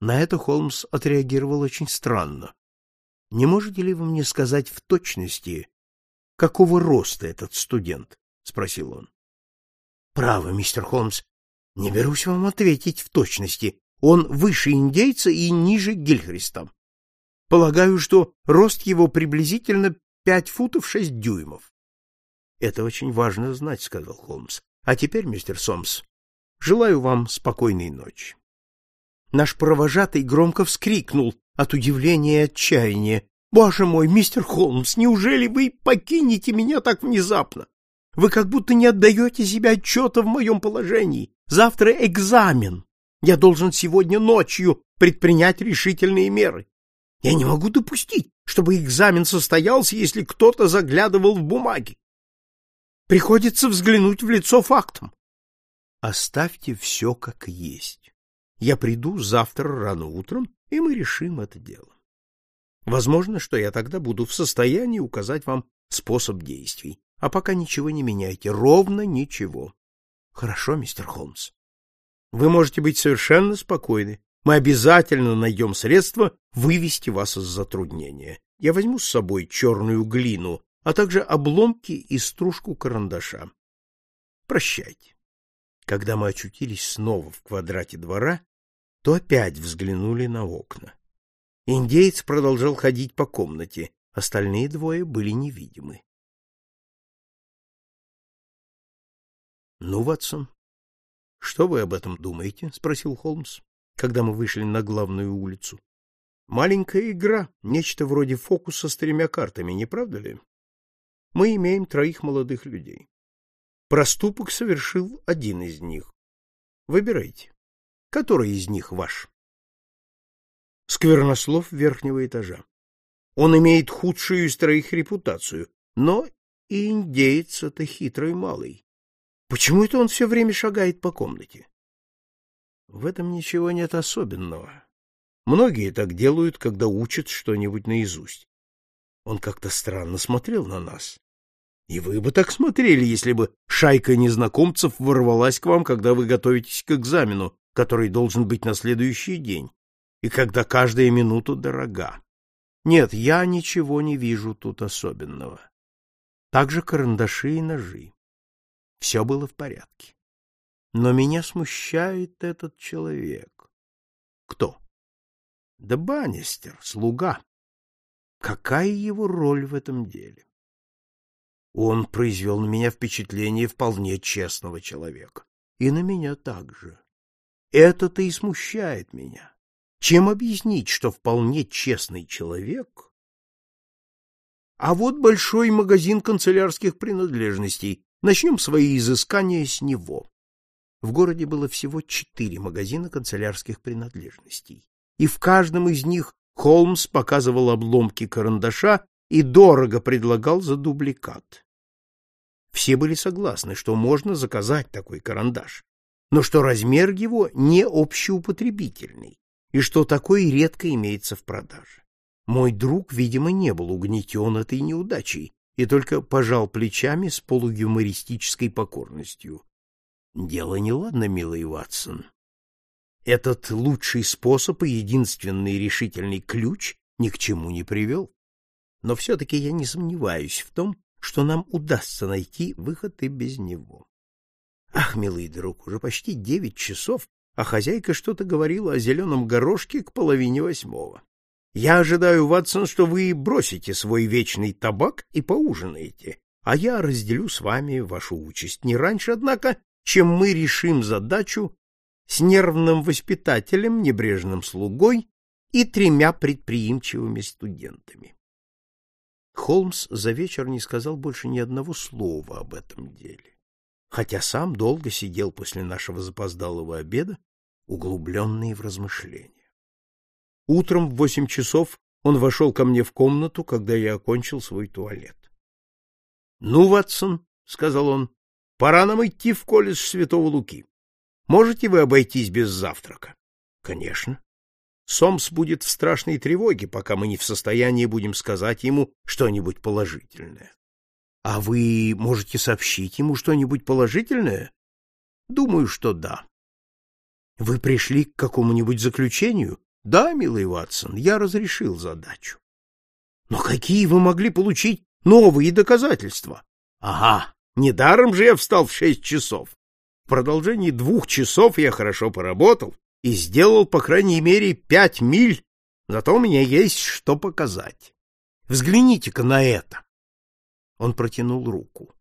На это Холмс отреагировал очень странно. Не можете ли вы мне сказать в точности, какого роста этот студент? спросил он. Право, мистер Холмс, не берусь вам ответить в точности. Он выше индейца и ниже Гильхриста. Полагаю, что рост его приблизительно пять футов шесть дюймов. Это очень важно знать, сказал Холмс. А теперь, мистер Сомс, желаю вам спокойной ночи. Наш провожатый громко вскрикнул от удивления и отчаяния. Боже мой, мистер Холмс, неужели вы покинете меня так внезапно? Вы как будто не отдаете себе отчета в моем положении. Завтра экзамен. Я должен сегодня ночью предпринять решительные меры. Я не могу допустить, чтобы экзамен состоялся, если кто-то заглядывал в бумаги. Приходится взглянуть в лицо фактам. Оставьте все как есть. Я приду завтра рано утром, и мы решим это дело. Возможно, что я тогда буду в состоянии указать вам способ действий. А пока ничего не меняйте, ровно ничего. Хорошо, мистер Холмс. Вы можете быть совершенно спокойны. Мы обязательно найдем средства вывести вас из затруднения. Я возьму с собой черную глину, а также обломки и стружку карандаша. Прощайте. Когда мы очутились снова в квадрате двора, то опять взглянули на окна. Индеец продолжал ходить по комнате, остальные двое были невидимы. — Ну, Ватсон, что вы об этом думаете? — спросил Холмс, когда мы вышли на главную улицу. — Маленькая игра, нечто вроде фокуса с тремя картами, не правда ли? Мы имеем троих молодых людей. Проступок совершил один из них. Выбирайте. Который из них ваш? Сквернослов верхнего этажа. Он имеет худшую из троих репутацию, но и индеец это хитрый малый. Почему это он все время шагает по комнате? В этом ничего нет особенного. Многие так делают, когда учат что-нибудь наизусть. Он как-то странно смотрел на нас. И вы бы так смотрели, если бы шайка незнакомцев ворвалась к вам, когда вы готовитесь к экзамену, который должен быть на следующий день, и когда каждая минута дорога. Нет, я ничего не вижу тут особенного. Также карандаши и ножи. Все было в порядке. Но меня смущает этот человек. Кто? Да Баннистер, слуга. Какая его роль в этом деле? Он произвел на меня впечатление вполне честного человека. И на меня также. Это-то и смущает меня. Чем объяснить, что вполне честный человек... А вот большой магазин канцелярских принадлежностей. Начнем свои изыскания с него. В городе было всего четыре магазина канцелярских принадлежностей. И в каждом из них Холмс показывал обломки карандаша и дорого предлагал за дубликат. Все были согласны, что можно заказать такой карандаш, но что размер его не общеупотребительный и что такой редко имеется в продаже. Мой друг, видимо, не был угнетен этой неудачей и только пожал плечами с полуюмористической покорностью. Дело неладно, милый Ватсон. Этот лучший способ и единственный решительный ключ ни к чему не привел. Но все-таки я не сомневаюсь в том, что нам удастся найти выход и без него. Ах, милый друг, уже почти девять часов, а хозяйка что-то говорила о зеленом горошке к половине восьмого. Я ожидаю, Ватсон, что вы бросите свой вечный табак и поужинаете, а я разделю с вами вашу участь не раньше, однако, чем мы решим задачу с нервным воспитателем, небрежным слугой и тремя предприимчивыми студентами. Холмс за вечер не сказал больше ни одного слова об этом деле, хотя сам долго сидел после нашего запоздалого обеда, углубленный в размышления. Утром в восемь часов он вошел ко мне в комнату, когда я окончил свой туалет. — Ну, Ватсон, — сказал он, — пора нам идти в колледж Святого Луки. Можете вы обойтись без завтрака? — Конечно. Сомс будет в страшной тревоге, пока мы не в состоянии будем сказать ему что-нибудь положительное. А вы можете сообщить ему что-нибудь положительное? Думаю, что да. Вы пришли к какому-нибудь заключению? Да, милый Ватсон, я разрешил задачу. Но какие вы могли получить новые доказательства? Ага, недаром же я встал в шесть часов. В продолжении двух часов я хорошо поработал и сделал, по крайней мере, пять миль, зато у меня есть что показать. Взгляните-ка на это. Он протянул руку.